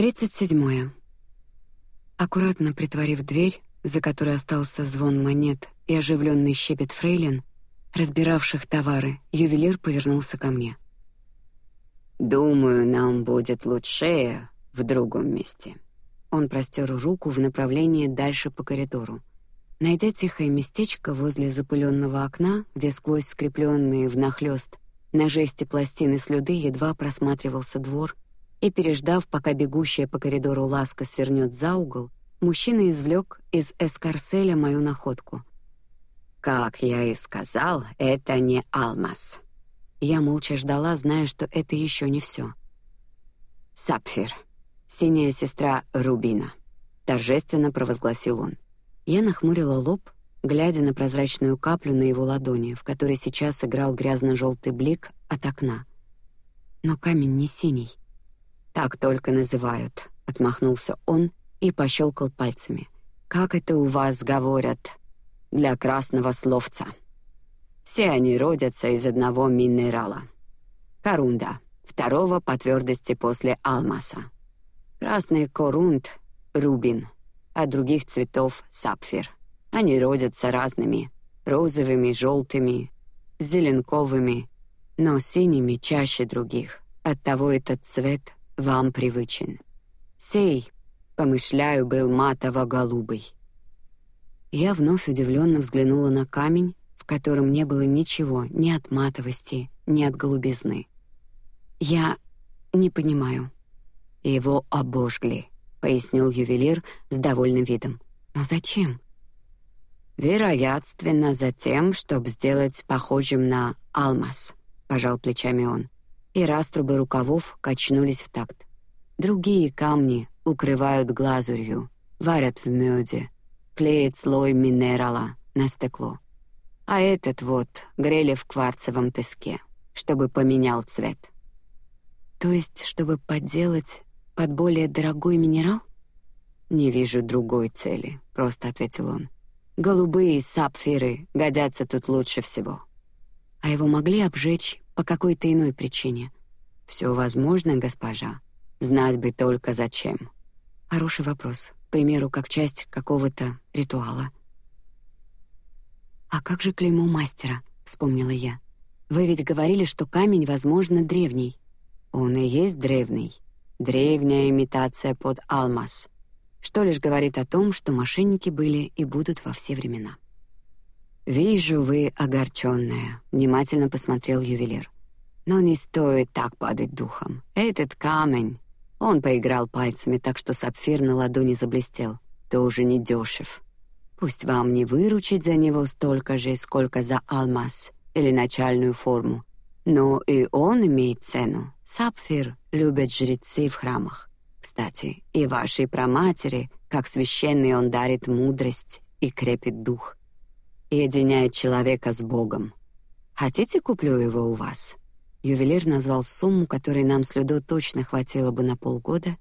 Тридцать седьмое. Аккуратно притворив дверь, за которой остался звон монет и оживленный щебет фрейлин, разбиравших товары, ювелир повернулся ко мне. Думаю, нам будет лучше в другом месте. Он простер руку в направлении дальше по коридору. Найдя тихое местечко возле запыленного окна, где сквозь скрепленные в нахлёст на жести пластины слюды едва просматривался двор, и переждав, пока бегущая по коридору ласка свернет за угол, мужчина извлек из эскарселя мою находку. Как я и сказал, это не алмаз. Я молча ждала, зная, что это еще не все. Сапфир, синяя сестра рубина, торжественно провозгласил он. Я нахмурила лоб, глядя на прозрачную каплю на его ладони, в которой сейчас играл грязно-желтый блик от окна. Но камень не синий. Так только называют, отмахнулся он и пощелкал пальцами. Как это у вас говорят для красного словца? Все они родятся из одного минерала. Корунда, второго по твердости после алмаса. Красный корунд — рубин, а других цветов — сапфир. Они родятся разными — розовыми, желтыми, зеленковыми, но синими чаще других. Оттого этот цвет вам привычен. Сей, помышляю, был матово-голубый. Я вновь удивленно взглянула на камень, в котором не было ничего ни от матовости, ни от голубизны. Я не понимаю. Его обожгли, пояснил ювелир с довольным видом. Но зачем? Вероятно, за тем, чтобы сделать похожим на алмаз. Пожал плечами он и раструбы рукавов качнулись в такт. Другие камни укрывают глазурью, варят в меде, клеят слой минерала на стекло. А этот вот грели в кварцевом песке, чтобы поменял цвет. То есть, чтобы подделать под более дорогой минерал? Не вижу другой цели, просто ответил он. Голубые сапфиры годятся тут лучше всего. А его могли обжечь по какой-то иной причине. Все возможно, госпожа. Знать бы только зачем. Хороший вопрос. К примеру, как часть какого-то ритуала. А как же клеймо мастера? Вспомнила я. Вы ведь говорили, что камень, возможно, древний. Он и есть древний. Древняя имитация под алмаз, что лишь говорит о том, что мошенники были и будут во все времена. Вижу, вы огорченная. Внимательно посмотрел ювелир. Но не стоит так падать духом. Этот камень. Он поиграл пальцами, так что сапфир на ладони заблестел. Тоже не дешев. Пусть вам не выручить за него столько же, сколько за алмаз или начальную форму, но и он имеет цену. Сапфир любят жрецы в храмах. Кстати, и вашей праматери, как священный, он дарит мудрость и крепит дух единяет человека с Богом. Хотите, куплю его у вас? Ювелир назвал сумму, которой нам с Людо точно хватило бы на полгода.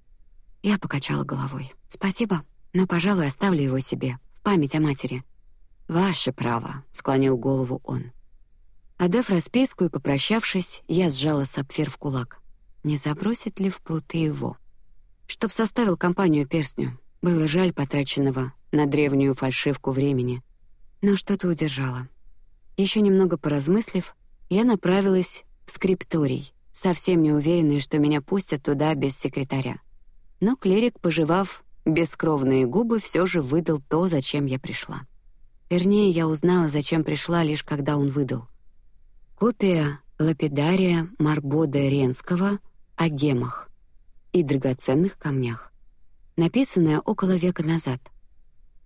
Я покачала головой. Спасибо, но, пожалуй, оставлю его себе в память о матери. Ваше право, склонил голову он. Отдав расписку и попрощавшись, я сжала сапфир в кулак. Не забросит ли в пруты его? Чтоб составил компанию перстню. Было жаль потраченного на древнюю фальшивку времени но что-то удержало. Еще немного поразмыслив, я направилась в скрипторий, совсем не уверенная, что меня пустят туда без секретаря. Но клирик, пожевав бескровные губы, все же выдал то, зачем я пришла. Вернее, я узнала, зачем пришла, лишь когда он выдал. Копия лапидария Марбода Ренского о гемах и драгоценных камнях, написанная около века назад.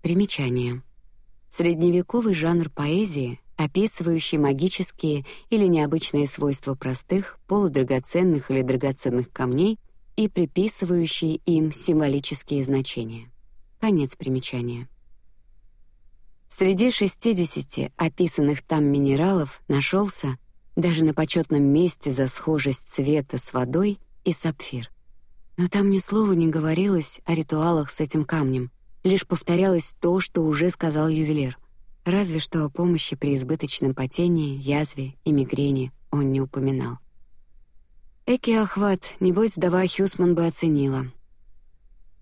Примечание. Средневековый жанр поэзии, описывающий магические или необычные свойства простых, полудрагоценных или драгоценных камней и приписывающий им символические значения. Конец примечания. Среди 60 описанных там минералов нашелся даже на почетном месте за схожесть цвета с водой и сапфир. Но там ни слова не говорилось о ритуалах с этим камнем, Лишь повторялось то, что уже сказал ювелир. Разве что о помощи при избыточном потении, язве и мигрени он не упоминал. Эки охват, небось, вдова Хьюсман бы оценила.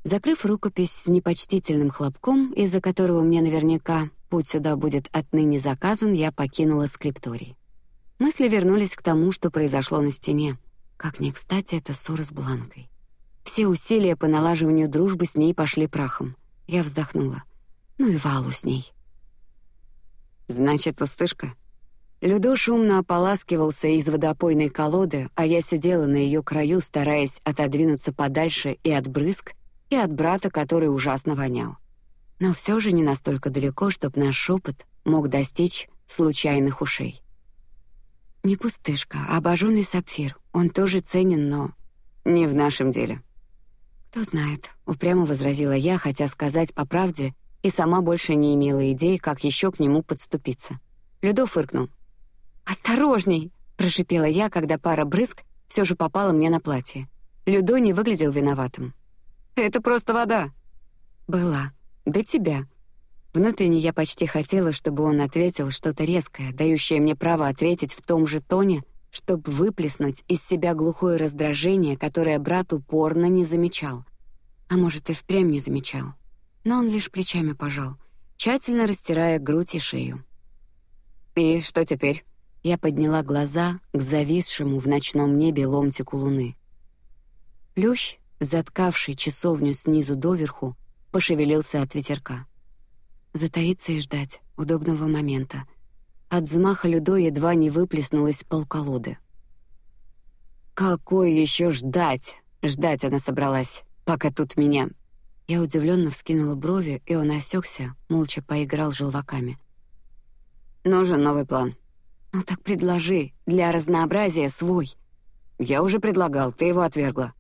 Закрыв рукопись с непочтительным хлопком, из-за которого мне наверняка путь сюда будет отныне заказан, я покинула скрипторий. Мысли вернулись к тому, что произошло на стене. Как не кстати это ссора с Бланкой. Все усилия по налаживанию дружбы с ней пошли прахом. Я вздохнула. Ну и Валу с ней. Значит, пустышка. Людо шумно ополаскивался из водопойной колоды, а я сидела на ее краю, стараясь отодвинуться подальше и от брызг, и от брата, который ужасно вонял. Но все же не настолько далеко, чтобы наш шепот мог достичь случайных ушей. Не пустышка, а обожженный сапфир. Он тоже ценен, но не в нашем деле. Кто знает, упрямо возразила я, хотя сказать по правде и сама больше не имела идей, как еще к нему подступиться. Людо фыркнул. «Осторожней!» — прошипела я, когда пара брызг все же попала мне на платье. Людо не выглядел виноватым. «Это просто вода». «Была. До тебя». Внутренне я почти хотела, чтобы он ответил что-то резкое, дающее мне право ответить в том же тоне, чтобы выплеснуть из себя глухое раздражение, которое брат упорно не замечал. А может, и впрямь не замечал. Но он лишь плечами пожал, тщательно растирая грудь и шею. «И что теперь?» Я подняла глаза к зависшему в ночном небе ломтику луны. Плющ, заткавший часовню снизу доверху, пошевелился от ветерка. Затаиться и ждать удобного момента. От взмаха Людо едва не выплеснулась полколоды. Какой еще ждать? Ждать она собралась, пока тут меня. Я удивленно вскинула брови, и он осекся, молча поиграл желваками. Нужен новый план. «Ну так предложи, для разнообразия свой». «Я уже предлагал, ты его отвергла».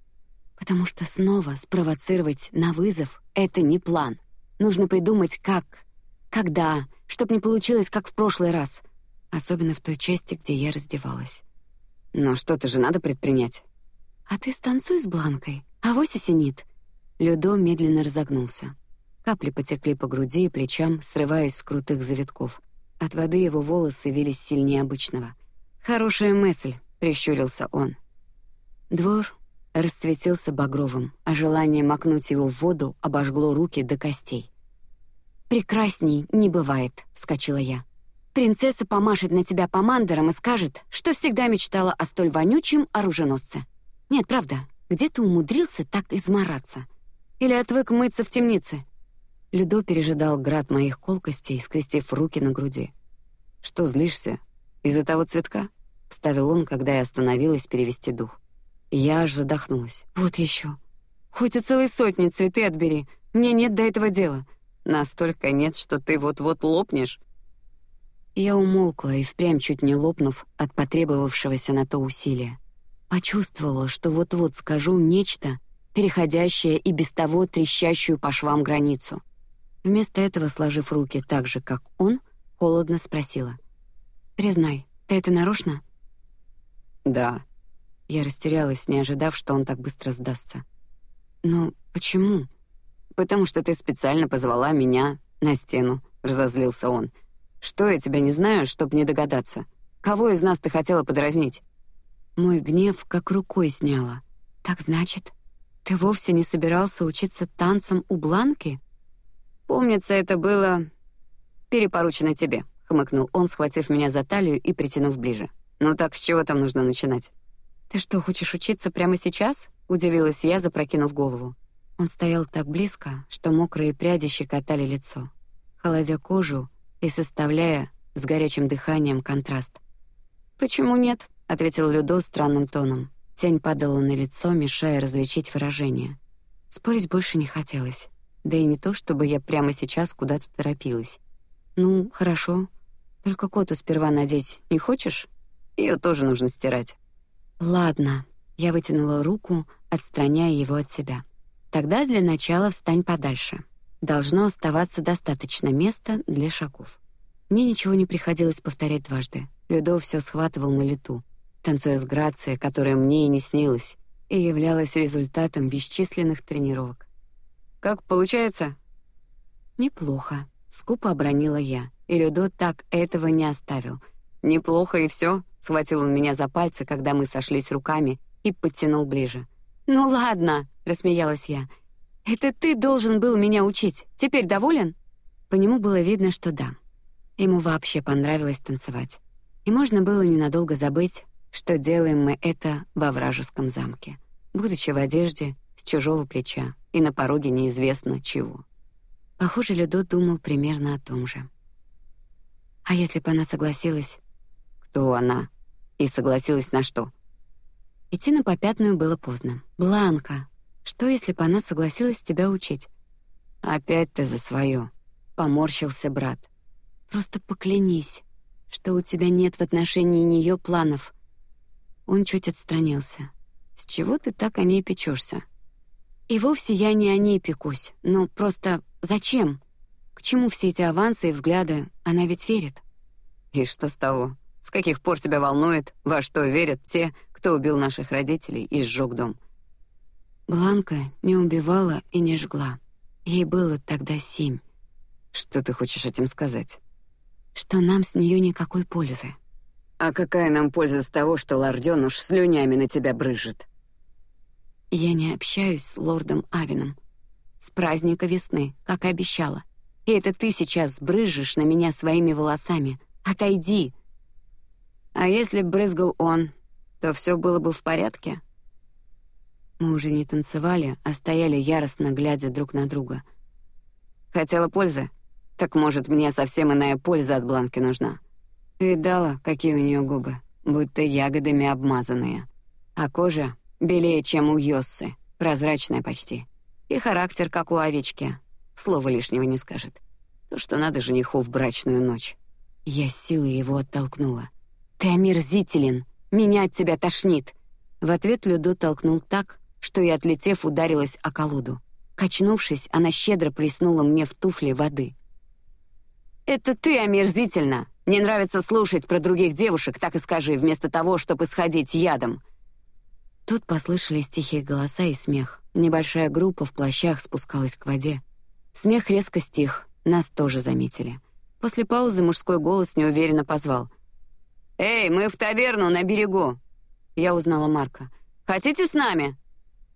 «Потому что снова спровоцировать на вызов — это не план. Нужно придумать, как, когда, чтоб не получилось, как в прошлый раз. Особенно в той части, где я раздевалась». «Но что-то же надо предпринять». «А ты станцуй с Бланкой, а вось осенит». Людо медленно разогнулся. Капли потекли по груди и плечам, срываясь с крутых завитков. От воды его волосы вились сильнее обычного. Хорошая мысль, прищурился он. Двор расцветился багровым, а желание макнуть его в воду обожгло руки до костей. Прекрасней не бывает, вскочила я. Принцесса помашет на тебя помандером и скажет, что всегда мечтала о столь вонючем оруженосце. Нет, правда, где ты умудрился так измораться? Или отвык мыться в темнице? Людо пережидал град моих колкостей, скрестив руки на груди. Что злишься? Из-за того цветка? Вставил он, когда я остановилась перевести дух. Я аж задохнулась. Вот еще. Хоть у целой сотни цветы отбери. Мне нет до этого дела. Настолько нет, что ты вот-вот лопнешь. Я умолкла и впрямь чуть не лопнув от потребовавшегося на то усилия. Почувствовала, что вот-вот скажу нечто, переходящее и без того трещащую по швам границу. Вместо этого, сложив руки так же, как он, холодно спросила: "Признай, ты это нарочно?" "Да". Я растерялась, не ожидав, что он так быстро сдастся. "Но почему?" "Потому что ты специально позвала меня на стену", разозлился он. "Что я тебя не знаю, чтоб не догадаться? Кого из нас ты хотела подразнить?" Мой гнев как рукой сняло. Так значит, ты вовсе не собирался учиться танцам у Бланки? Помнится, это было перепоручено тебе, хмыкнул он, схватив меня за талию и притянув ближе. Ну так с чего там нужно начинать? Ты что, хочешь учиться прямо сейчас? удивилась я, запрокинув голову. Он стоял так близко, что мокрые пряди щекотали лицо, холодя кожу и составляя с горячим дыханием контраст. Почему нет? ответил Людо странным тоном. Тень падала на лицо, мешая различить выражение. Спорить больше не хотелось. Да и не то, чтобы я прямо сейчас куда-то торопилась. Ну, хорошо. Только коту сперва надеть не хочешь? Ее тоже нужно стирать. Ладно. Я вытянула руку, отстраняя его от себя. Тогда для начала встань подальше. Должно оставаться достаточно места для шагов. Мне ничего не приходилось повторять дважды. Людо все схватывал на лету, танцуя с грацией, которая мне и не снилась, и являлась результатом бесчисленных тренировок. Как получается? Неплохо. Скупо обронила я, и Людо так этого не оставил. Неплохо и все. Схватил он меня за пальцы, когда мы сошлись руками, и подтянул ближе. Ну ладно, рассмеялась я. Это ты должен был меня учить. Теперь доволен? По нему было видно, что да. Ему вообще понравилось танцевать. И можно было ненадолго забыть, что делаем мы это во вражеском замке, будучи в одежде с чужого плеча и на пороге неизвестно чего. Похоже, Людо думал примерно о том же. А если бы она согласилась? Кто она? И согласилась на что? Идти на попятную было поздно. Бланка, что если бы она согласилась тебя учить? Опять ты за свое. Поморщился брат. Просто поклянись, что у тебя нет в отношении нее планов. Он чуть отстранился. С чего ты так о ней печешься? И вовсе я не о ней пекусь, но просто зачем? К чему все эти авансы и взгляды? Она ведь верит. И что с того? С каких пор тебя волнует, во что верят те, кто убил наших родителей и сжег дом? Бланка не убивала и не жгла. Ей было тогда семь. Что ты хочешь этим сказать? Что нам с нее никакой пользы. А какая нам польза с того, что лордёнуш слюнями на тебя брыжет? Я не общаюсь с лордом Авином. С праздника весны, как и обещала. И это ты сейчас брыжешь на меня своими волосами. Отойди. А если брызгал он, то все было бы в порядке. Мы уже не танцевали, а стояли яростно глядя друг на друга. Хотела пользы, так может мне совсем иная польза от Бланки нужна. Видала, какие у нее губы, будто ягодами обмазанные, а кожа белее, чем у Йоссы, прозрачная почти, и характер как у овечки, слова лишнего не скажет. То, что надо жениху в брачную ночь. Я силой его оттолкнула. Ты омерзителен, меня от тебя тошнит. В ответ Людо толкнул так, что и отлетев ударилась о колоду. Качнувшись, она щедро плеснула мне в туфли воды. Это ты омерзительно. Не нравится слушать про других девушек, так и скажи, вместо того, чтобы исходить ядом. Тут послышались тихие голоса и смех. Небольшая группа в плащах спускалась к воде. Смех резко стих, нас тоже заметили. После паузы мужской голос неуверенно позвал: «Эй, мы в таверну на берегу!» Я узнала Марка. «Хотите с нами?»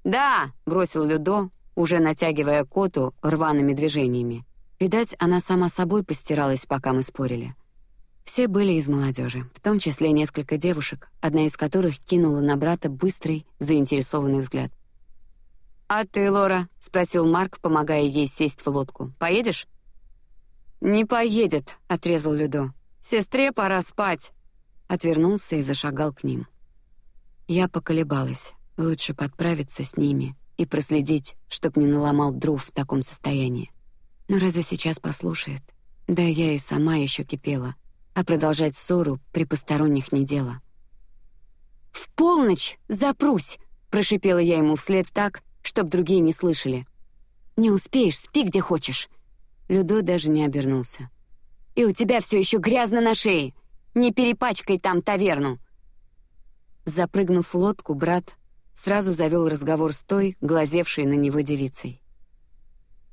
«Да!» — бросил Людо, уже натягивая коту рваными движениями. Видать, она сама собой постиралась, пока мы спорили. Все были из молодежи, в том числе несколько девушек, одна из которых кинула на брата быстрый, заинтересованный взгляд. «А ты, Лора?» — спросил Марк, помогая ей сесть в лодку. «Поедешь?» «Не поедет», — отрезал Людо. «Сестре пора спать отвернулся и зашагал к ним. Я поколебалась. Лучше подправиться с ними и проследить, чтоб не наломал дров в таком состоянии. Но разве сейчас послушает? Да я и сама еще кипела, а продолжать ссору при посторонних не дело. В полночь запрусь, прошипела я ему вслед так, чтоб другие не слышали. Не успеешь, спи где хочешь. Людо даже не обернулся. И у тебя все еще грязно на шее. Не перепачкай там таверну. Запрыгнув в лодку, брат сразу завел разговор с той, глазевшей на него девицей.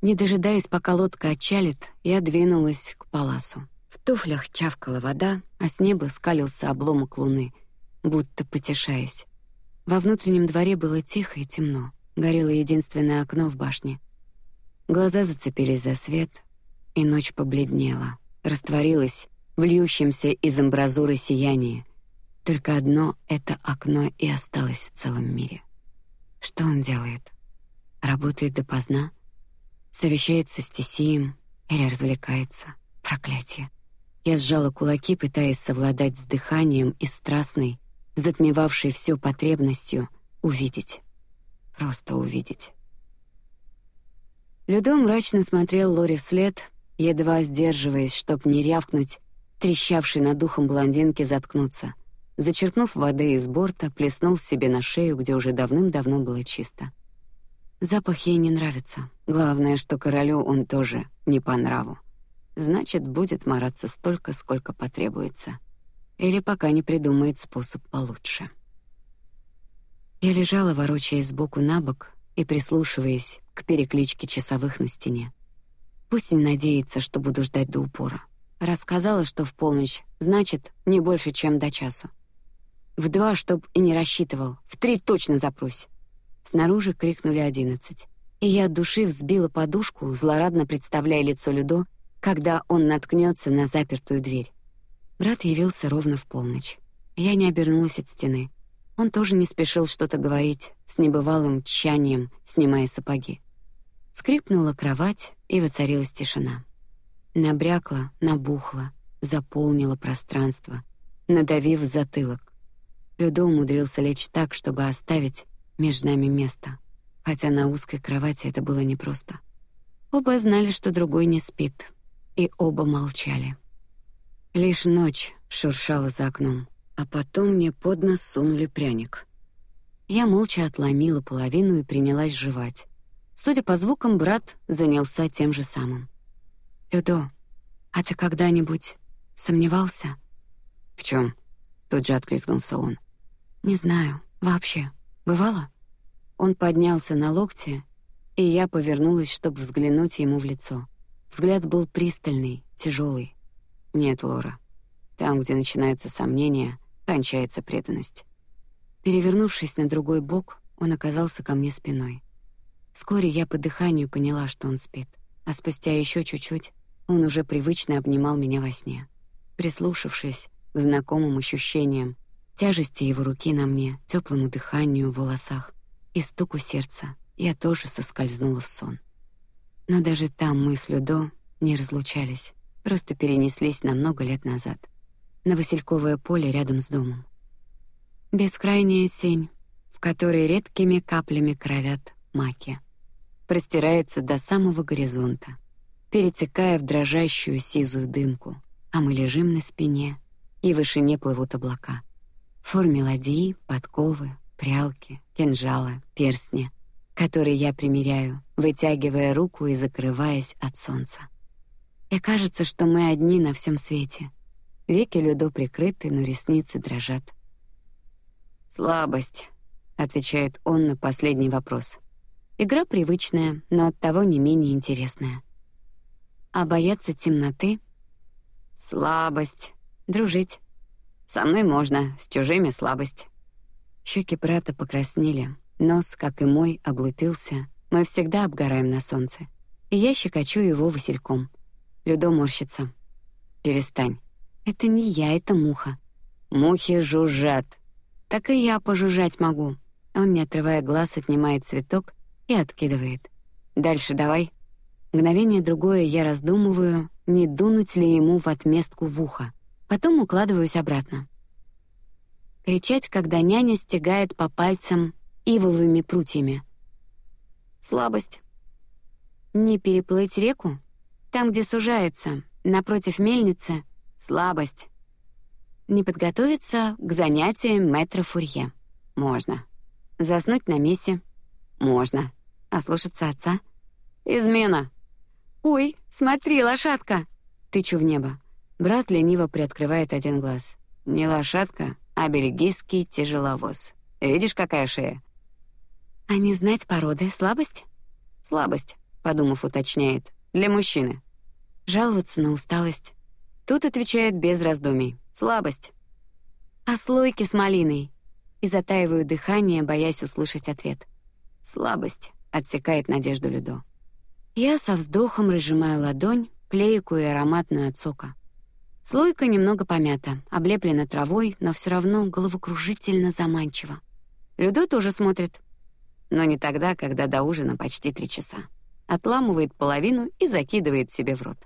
Не дожидаясь, пока лодка отчалит, я двинулась к паласу. В туфлях чавкала вода, а с неба скалился обломок луны, будто потешаясь. Во внутреннем дворе было тихо и темно. Горело единственное окно в башне. Глаза зацепились за свет, и ночь побледнела, растворилась в льющемся из амбразуры сиянии. Только одно это окно и осталось в целом мире. Что он делает? Работает допоздна? Совещается с Тесием или развлекается? Проклятие! Я сжала кулаки, пытаясь совладать с дыханием и страстной, затмевавшей все потребностью увидеть, просто увидеть. Людо мрачно смотрел Лори вслед, едва сдерживаясь, чтоб не рявкнуть трещавший над духом блондинки, заткнуться. Зачерпнув воды из борта, плеснул себе на шею, где уже давным-давно было чисто. Запах ей не нравится. Главное, что королю он тоже не по нраву. Значит, будет мараться столько, сколько потребуется. Или пока не придумает способ получше. Я лежала, ворочаясь сбоку на бок и прислушиваясь к перекличке часовых на стене. Пусть не надеется, что буду ждать до упора. Рассказала, что в полночь, значит, не больше, чем до часу. В два, чтоб и не рассчитывал, в три точно запрусь. Снаружи крикнули одиннадцать. и я от души взбила подушку, злорадно представляя лицо Людо, когда он наткнется на запертую дверь. Брат явился ровно в полночь. Я не обернулась от стены. Он тоже не спешил что-то говорить, с небывалым тщанием снимая сапоги. Скрипнула кровать, и воцарилась тишина. Набрякла, набухла, заполнила пространство, надавив затылок. Людо умудрился лечь так, чтобы оставить между нами место, хотя на узкой кровати это было непросто. Оба знали, что другой не спит, и оба молчали. Лишь ночь шуршала за окном, а потом мне под нос сунули пряник. Я молча отломила половину и принялась жевать. Судя по звукам, брат занялся тем же самым. Людо, а ты когда-нибудь сомневался? В чем? Тут же откликнулся он. Не знаю, вообще. Бывало? Он поднялся на локте, и я повернулась, чтобы взглянуть ему в лицо. Взгляд был пристальный, тяжелый. Нет, Лора. Там, где начинаются сомнения, кончается преданность. Перевернувшись на другой бок, он оказался ко мне спиной. Вскоре я по дыханию поняла, что он спит, а спустя еще чуть-чуть он уже привычно обнимал меня во сне. Прислушавшись к знакомым ощущениям, тяжести его руки на мне, теплому дыханию в волосах и стуку сердца, я тоже соскользнула в сон. Но даже там мы с Людо не разлучались, просто перенеслись на много лет назад, на Васильковое поле рядом с домом. Бескрайняя сень, в которой редкими каплями кровят маки, простирается до самого горизонта, перетекая в дрожащую сизую дымку, а мы лежим на спине, и в вышине плывут облака. Форме ладьи, подковы, прялки, кинжала, перстня, которые я примеряю, вытягивая руку и закрываясь от солнца. И кажется, что мы одни на всем свете. Веки Людо прикрыты, но ресницы дрожат. Слабость, отвечает он на последний вопрос. Игра привычная, но оттого не менее интересная. А бояться темноты? Слабость. Дружить. Со мной можно, с чужими слабость. Щеки брата покраснели, нос, как и мой, облупился. Мы всегда обгораем на солнце. И я щекочу его васильком. Людо морщится. Перестань. Это не я, это муха. Мухи жужжат. Так и я пожужжать могу. Он, не отрывая глаз, отнимает цветок и откидывает. Дальше давай. Мгновение другое я раздумываю, не дунуть ли ему в отместку в ухо. Потом укладываюсь обратно. Кричать, когда няня стегает по пальцам ивовыми прутьями. Слабость. Не переплыть реку, там, где сужается, напротив мельницы, слабость. Не подготовиться к занятиям метро Фурье. Можно. Заснуть на месте. Можно. А слушаться отца? Измена. Ой, смотри, лошадка. Тычу в небо. Брат лениво приоткрывает один глаз. Не лошадка, а бельгийский тяжеловоз. Видишь, какая шея? А не знать породы слабость? Слабость, подумав, уточняет. Для мужчины. Жаловаться на усталость. Тут отвечает без раздумий. Слабость. А слойки с малиной. И затаиваю дыхание, боясь услышать ответ. Слабость. Отсекает надежду Людо. Я со вздохом разжимаю ладонь, клейкую и ароматную от сока. Слойка немного помята, облеплена травой, но все равно головокружительно заманчиво. Людо тоже смотрит, но не тогда, когда до ужина почти три часа. Отламывает половину и закидывает себе в рот.